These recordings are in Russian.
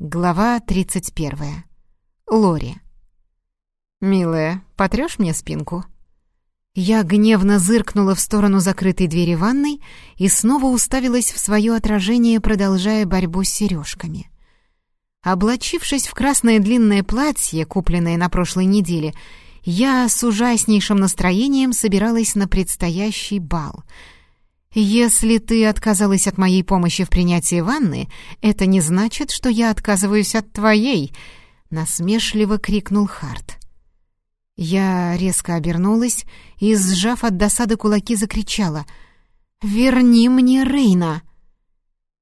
Глава 31. Лори. «Милая, потрёшь мне спинку?» Я гневно зыркнула в сторону закрытой двери ванной и снова уставилась в своё отражение, продолжая борьбу с серёжками. Облачившись в красное длинное платье, купленное на прошлой неделе, я с ужаснейшим настроением собиралась на предстоящий бал — «Если ты отказалась от моей помощи в принятии ванны, это не значит, что я отказываюсь от твоей!» — насмешливо крикнул Харт. Я резко обернулась и, сжав от досады кулаки, закричала «Верни мне Рейна!»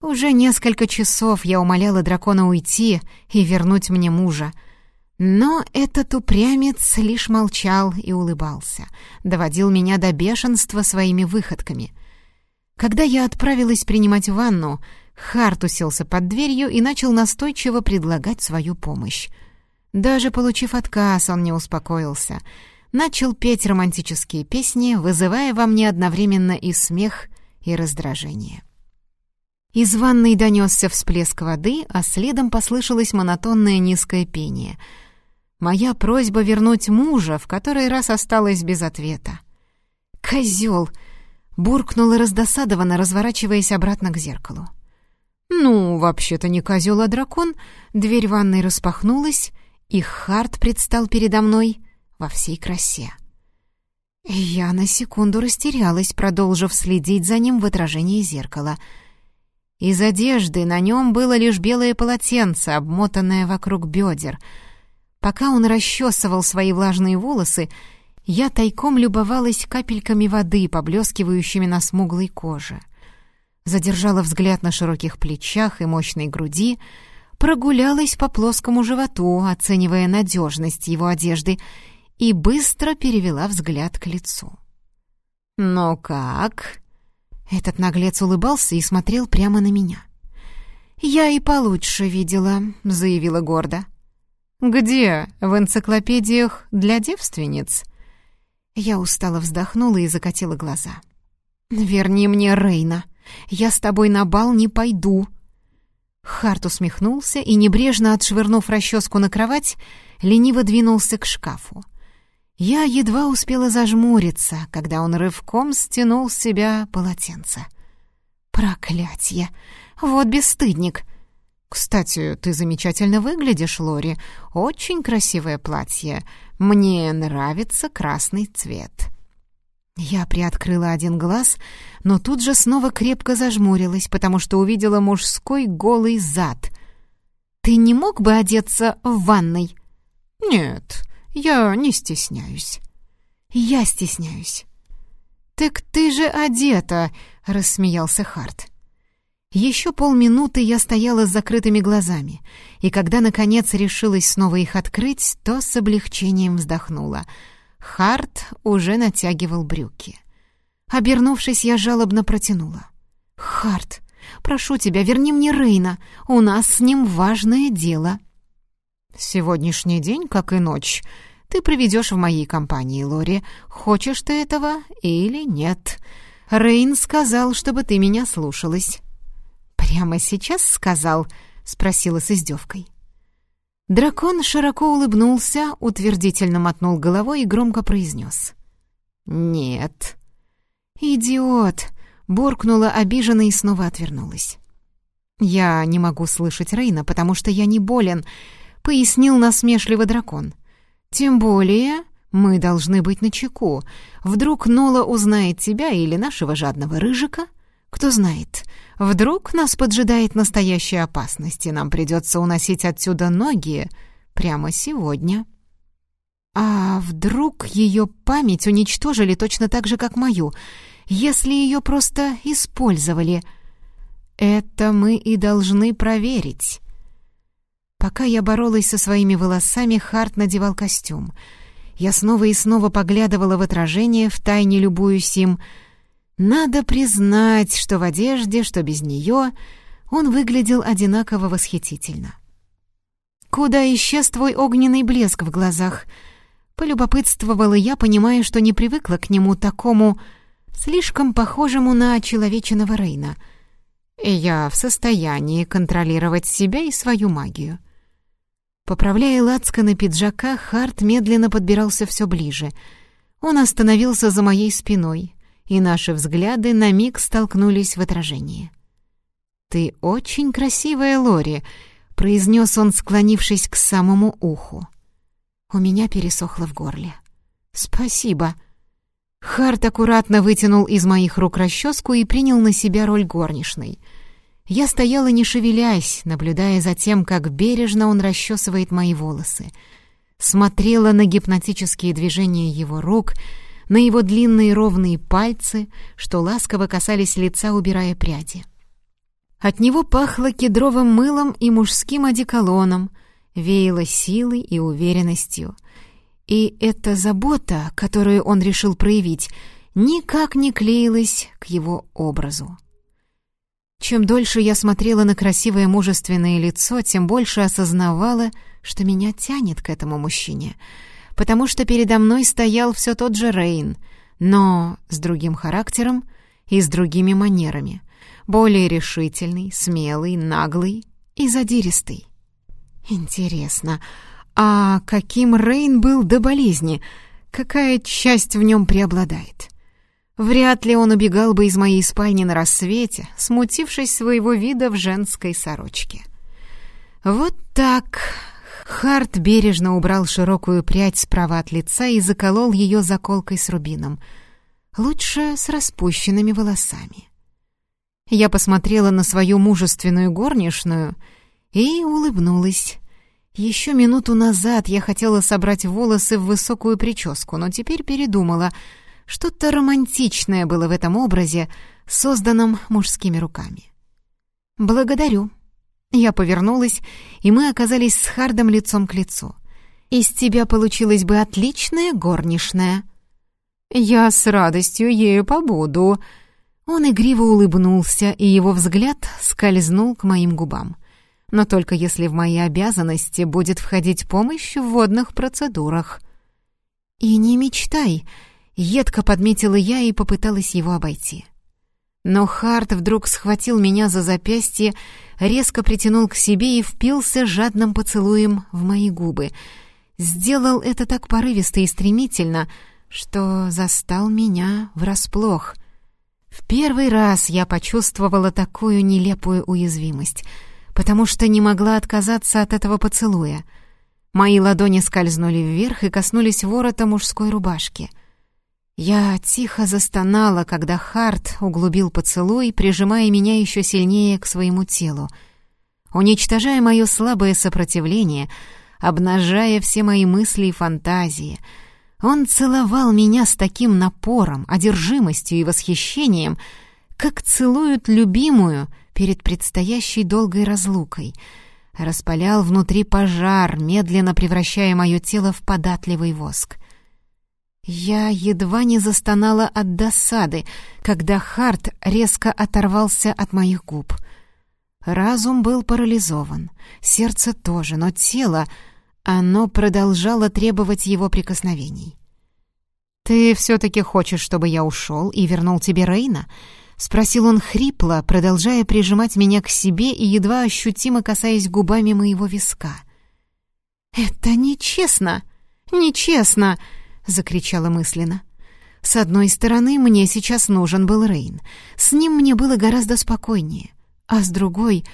Уже несколько часов я умоляла дракона уйти и вернуть мне мужа. Но этот упрямец лишь молчал и улыбался, доводил меня до бешенства своими выходками — когда я отправилась принимать ванну, Харт уселся под дверью и начал настойчиво предлагать свою помощь. Даже получив отказ, он не успокоился. Начал петь романтические песни, вызывая во мне одновременно и смех, и раздражение. Из ванной донесся всплеск воды, а следом послышалось монотонное низкое пение. Моя просьба вернуть мужа в который раз осталась без ответа. «Козел!» Буркнула раздосадованно, разворачиваясь обратно к зеркалу. «Ну, вообще-то не козел, а дракон». Дверь ванной распахнулась, и Харт предстал передо мной во всей красе. Я на секунду растерялась, продолжив следить за ним в отражении зеркала. Из одежды на нем было лишь белое полотенце, обмотанное вокруг бедер. Пока он расчесывал свои влажные волосы, я тайком любовалась капельками воды, поблескивающими на смуглой коже. Задержала взгляд на широких плечах и мощной груди, прогулялась по плоскому животу, оценивая надежность его одежды, и быстро перевела взгляд к лицу. «Ну как?» Этот наглец улыбался и смотрел прямо на меня. «Я и получше видела», — заявила гордо. «Где? В энциклопедиях для девственниц?» Я устало вздохнула и закатила глаза. «Верни мне Рейна. Я с тобой на бал не пойду». Харт усмехнулся и, небрежно отшвырнув расческу на кровать, лениво двинулся к шкафу. Я едва успела зажмуриться, когда он рывком стянул с себя полотенце. «Проклятье! Вот бесстыдник!» «Кстати, ты замечательно выглядишь, Лори. Очень красивое платье. Мне нравится красный цвет». Я приоткрыла один глаз, но тут же снова крепко зажмурилась, потому что увидела мужской голый зад. «Ты не мог бы одеться в ванной?» «Нет, я не стесняюсь». «Я стесняюсь». «Так ты же одета!» — рассмеялся Харт. Еще полминуты я стояла с закрытыми глазами, и когда, наконец, решилась снова их открыть, то с облегчением вздохнула. Харт уже натягивал брюки. Обернувшись, я жалобно протянула. «Харт, прошу тебя, верни мне Рейна, у нас с ним важное дело». «Сегодняшний день, как и ночь, ты проведешь в моей компании, Лори. Хочешь ты этого или нет?» Рейн сказал, чтобы ты меня слушалась. «Прямо сейчас сказал?» — спросила с издевкой. Дракон широко улыбнулся, утвердительно мотнул головой и громко произнес. «Нет». «Идиот!» — буркнула обиженно и снова отвернулась. «Я не могу слышать Рейна, потому что я не болен», — пояснил насмешливо дракон. «Тем более мы должны быть начеку. Вдруг Нола узнает тебя или нашего жадного рыжика? Кто знает, Вдруг нас поджидает настоящая опасность, и нам придется уносить отсюда ноги прямо сегодня. А вдруг ее память уничтожили точно так же, как мою, если ее просто использовали? Это мы и должны проверить. Пока я боролась со своими волосами, Харт надевал костюм. Я снова и снова поглядывала в отражение, втайне любуюсь им — надо признать, что в одежде, что без нее, он выглядел одинаково восхитительно. «Куда исчез твой огненный блеск в глазах?» Полюбопытствовала я, понимая, что не привыкла к нему такому, слишком похожему на человечиного Рейна. я в состоянии контролировать себя и свою магию. Поправляя на пиджака, Харт медленно подбирался все ближе. Он остановился за моей спиной, и наши взгляды на миг столкнулись в отражении. «Ты очень красивая, Лори», — произнес он, склонившись к самому уху. У меня пересохло в горле. «Спасибо». Харт аккуратно вытянул из моих рук расческу и принял на себя роль горничной. Я стояла не шевелясь, наблюдая за тем, как бережно он расчесывает мои волосы. Смотрела на гипнотические движения его рук, на его длинные ровные пальцы, что ласково касались лица, убирая пряди. От него пахло кедровым мылом и мужским одеколоном, веяло силой и уверенностью. И эта забота, которую он решил проявить, никак не клеилась к его образу. Чем дольше я смотрела на красивое мужественное лицо, тем больше осознавала, что меня тянет к этому мужчине, потому что передо мной стоял все тот же Рейн, но с другим характером и с другими манерами более решительный, смелый, наглый и задиристый. Интересно, а каким Рейн был до болезни? Какая часть в нем преобладает? Вряд ли он убегал бы из моей спальни на рассвете, смутившись своего вида в женской сорочке. Вот так. Харт бережно убрал широкую прядь справа от лица и заколол ее заколкой с рубином. Лучше с распущенными волосами. Я посмотрела на свою мужественную горничную и улыбнулась. Еще минуту назад я хотела собрать волосы в высокую прическу, но теперь передумала. Что-то романтичное было в этом образе, созданном мужскими руками. «Благодарю». Я повернулась, и мы оказались с Хардом лицом к лицу. «Из тебя получилась бы отличная горничная». «Я с радостью ею побуду», он игриво улыбнулся, и его взгляд скользнул к моим губам. Но только если в мои обязанности будет входить помощь в водных процедурах. «И не мечтай», — едко подметила я и попыталась его обойти. Но Харт вдруг схватил меня за запястье, резко притянул к себе и впился жадным поцелуем в мои губы. Сделал это так порывисто и стремительно, что застал меня врасплох — в первый раз я почувствовала такую нелепую уязвимость, потому что не могла отказаться от этого поцелуя. Мои ладони скользнули вверх и коснулись ворота мужской рубашки. Я тихо застонала, когда Харт углубил поцелуй, прижимая меня еще сильнее к своему телу. Уничтожая мое слабое сопротивление, обнажая все мои мысли и фантазии — он целовал меня с таким напором, одержимостью и восхищением, как целуют любимую перед предстоящей долгой разлукой. Распалял внутри пожар, медленно превращая мое тело в податливый воск. Я едва не застонала от досады, когда Харт резко оторвался от моих губ. Разум был парализован, сердце тоже, но тело оно продолжало требовать его прикосновений. «Ты все-таки хочешь, чтобы я ушел и вернул тебе Рейна?» — спросил он хрипло, продолжая прижимать меня к себе и едва ощутимо касаясь губами моего виска. «Это нечестно! Нечестно!» — закричала мысленно. С одной стороны, мне сейчас нужен был Рейн. С ним мне было гораздо спокойнее. А с другой,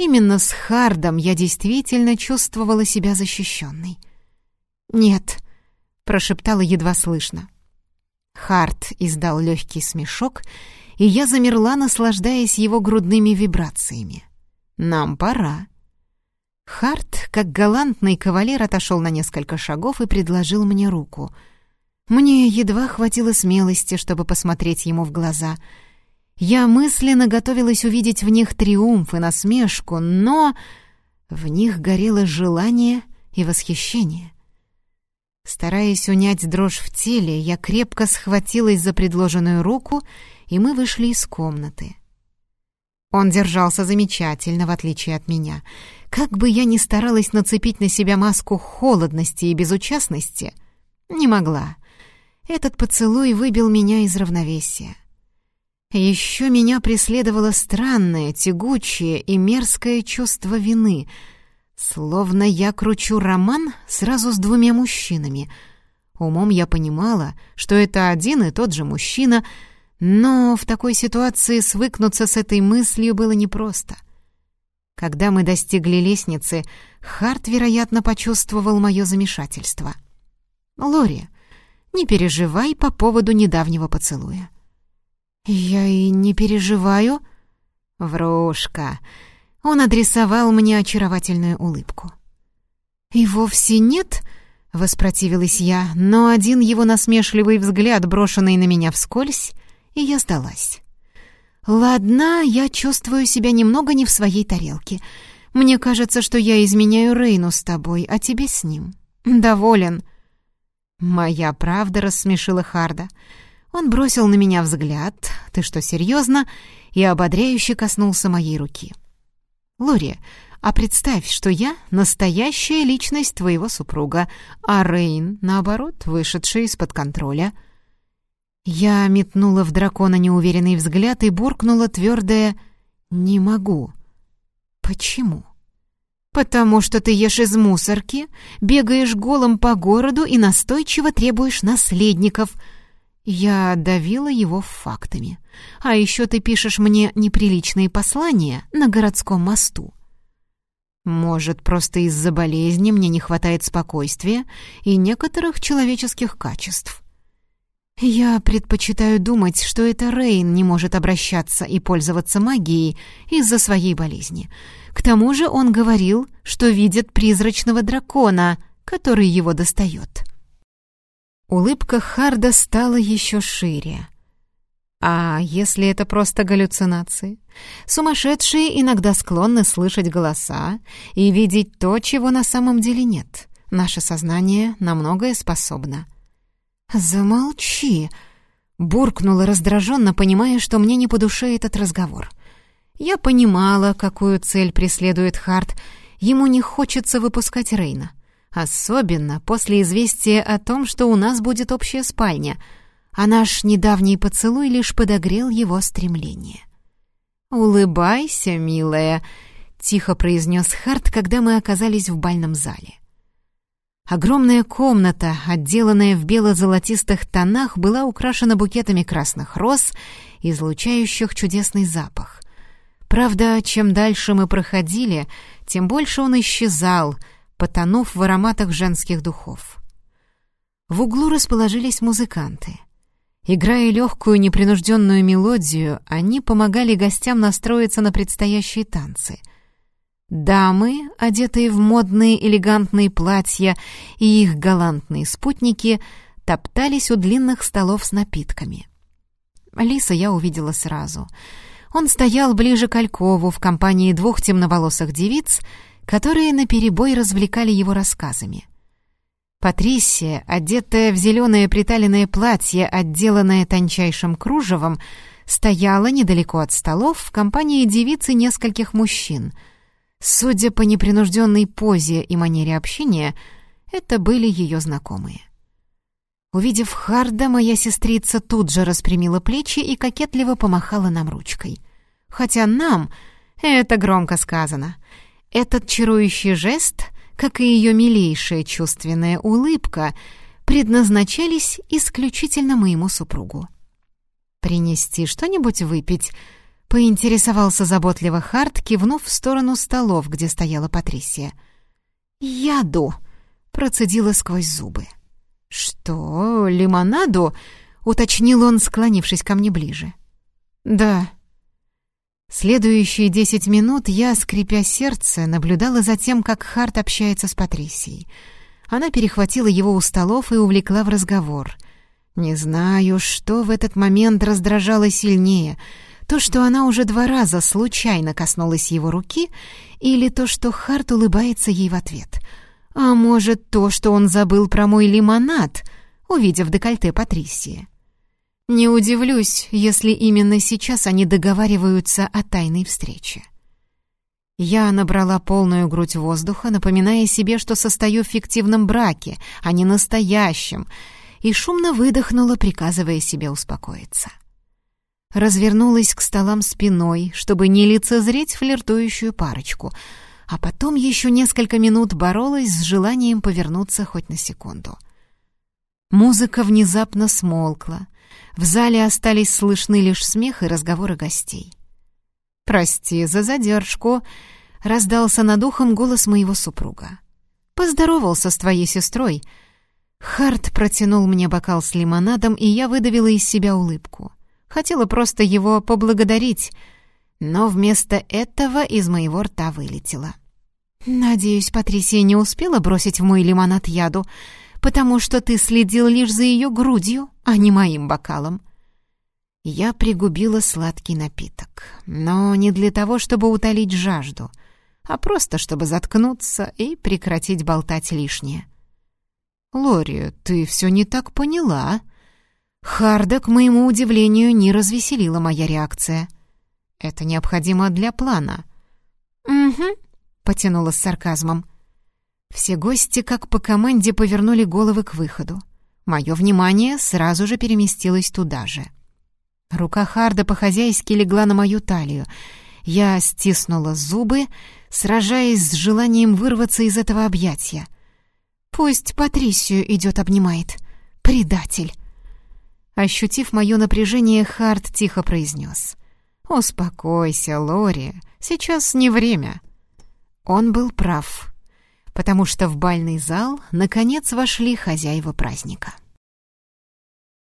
Именно с Хардом я действительно чувствовала себя защищенной. «Нет», — прошептала едва слышно. Хард издал легкий смешок, и я замерла, наслаждаясь его грудными вибрациями. «Нам пора». Харт, как галантный кавалер, отошел на несколько шагов и предложил мне руку. Мне едва хватило смелости, чтобы посмотреть ему в глаза — я мысленно готовилась увидеть в них триумф и насмешку, но в них горело желание и восхищение. Стараясь унять дрожь в теле, я крепко схватилась за предложенную руку, и мы вышли из комнаты. Он держался замечательно, в отличие от меня. Как бы я ни старалась нацепить на себя маску холодности и безучастности, не могла. Этот поцелуй выбил меня из равновесия. Еще меня преследовало странное, тягучее и мерзкое чувство вины, словно я кручу роман сразу с двумя мужчинами. Умом я понимала, что это один и тот же мужчина, но в такой ситуации свыкнуться с этой мыслью было непросто. Когда мы достигли лестницы, Харт, вероятно, почувствовал мое замешательство. «Лори, не переживай по поводу недавнего поцелуя». «Я и не переживаю». «Врушка». Он адресовал мне очаровательную улыбку. «И вовсе нет?» — воспротивилась я, но один его насмешливый взгляд, брошенный на меня вскользь, и я сдалась. «Ладно, я чувствую себя немного не в своей тарелке. Мне кажется, что я изменяю Рейну с тобой, а тебе с ним. Доволен». «Моя правда рассмешила Харда. Он бросил на меня взгляд, «Ты что, серьезно?» и ободряюще коснулся моей руки. «Лори, а представь, что я — настоящая личность твоего супруга, а Рейн, наоборот, вышедший из-под контроля». Я метнула в дракона неуверенный взгляд и буркнула твердое «Не могу». «Почему?» «Потому что ты ешь из мусорки, бегаешь голым по городу и настойчиво требуешь наследников», я давила его фактами. А еще ты пишешь мне неприличные послания на городском мосту. Может, просто из-за болезни мне не хватает спокойствия и некоторых человеческих качеств. Я предпочитаю думать, что это Рейн не может обращаться и пользоваться магией из-за своей болезни. К тому же он говорил, что видит призрачного дракона, который его достает. Улыбка Харда стала еще шире. А если это просто галлюцинации? Сумасшедшие иногда склонны слышать голоса и видеть то, чего на самом деле нет. Наше сознание на многое способно. «Замолчи!» — буркнула раздраженно, понимая, что мне не по душе этот разговор. Я понимала, какую цель преследует Харт. Ему не хочется выпускать Рейна. Особенно после известия о том, что у нас будет общая спальня, а наш недавний поцелуй лишь подогрел его стремление. «Улыбайся, милая», — тихо произнес Харт, когда мы оказались в бальном зале. Огромная комната, отделанная в бело-золотистых тонах, была украшена букетами красных роз, излучающих чудесный запах. Правда, чем дальше мы проходили, тем больше он исчезал — потонув в ароматах женских духов. В углу расположились музыканты. Играя легкую непринужденную мелодию, они помогали гостям настроиться на предстоящие танцы. Дамы, одетые в модные элегантные платья, и их галантные спутники топтались у длинных столов с напитками. Лиса я увидела сразу. Он стоял ближе к Алькову в компании двух темноволосых девиц — которые наперебой развлекали его рассказами. Патрисия, одетая в зеленое приталенное платье, отделанное тончайшим кружевом, стояла недалеко от столов в компании девицы нескольких мужчин. Судя по непринужденной позе и манере общения, это были ее знакомые. Увидев Харда, моя сестрица тут же распрямила плечи и кокетливо помахала нам ручкой. Хотя нам, это громко сказано, этот чарующий жест, как и ее милейшая чувственная улыбка, предназначались исключительно моему супругу. «Принести что-нибудь выпить?» — поинтересовался заботливо Харт, кивнув в сторону столов, где стояла Патрисия. «Яду!» — процедила сквозь зубы. «Что, лимонаду?» — уточнил он, склонившись ко мне ближе. «Да», Следующие десять минут я, скрипя сердце, наблюдала за тем, как Харт общается с Патрисией. Она перехватила его у столов и увлекла в разговор. Не знаю, что в этот момент раздражало сильнее — то, что она уже два раза случайно коснулась его руки, или то, что Харт улыбается ей в ответ. А может, то, что он забыл про мой лимонад, увидев декольте Патрисии. Не удивлюсь, если именно сейчас они договариваются о тайной встрече. Я набрала полную грудь воздуха, напоминая себе, что состою в фиктивном браке, а не настоящем, и шумно выдохнула, приказывая себе успокоиться. Развернулась к столам спиной, чтобы не лицезреть флиртующую парочку, а потом еще несколько минут боролась с желанием повернуться хоть на секунду. Музыка внезапно смолкла. В зале остались слышны лишь смех и разговоры гостей. «Прости за задержку», — раздался над ухом голос моего супруга. «Поздоровался с твоей сестрой». Харт протянул мне бокал с лимонадом, и я выдавила из себя улыбку. Хотела просто его поблагодарить, но вместо этого из моего рта вылетело. «Надеюсь, Патрисия не успела бросить в мой лимонад яду, потому что ты следил лишь за ее грудью, а не моим бокалом». Я пригубила сладкий напиток, но не для того, чтобы утолить жажду, а просто чтобы заткнуться и прекратить болтать лишнее. «Лори, ты все не так поняла», Харда, к моему удивлению, не развеселила моя реакция. «Это необходимо для плана». «Угу», — потянула с сарказмом. Все гости, как по команде, повернули головы к выходу. Мое внимание сразу же переместилось туда же. Рука Харда по-хозяйски легла на мою талию. Я стиснула зубы, сражаясь с желанием вырваться из этого объятия. «Пусть Патрисию идет обнимает. Предатель!» Ощутив мое напряжение, Харт тихо произнес. «Успокойся, Лори, сейчас не время». Он был прав, потому что в бальный зал наконец вошли хозяева праздника.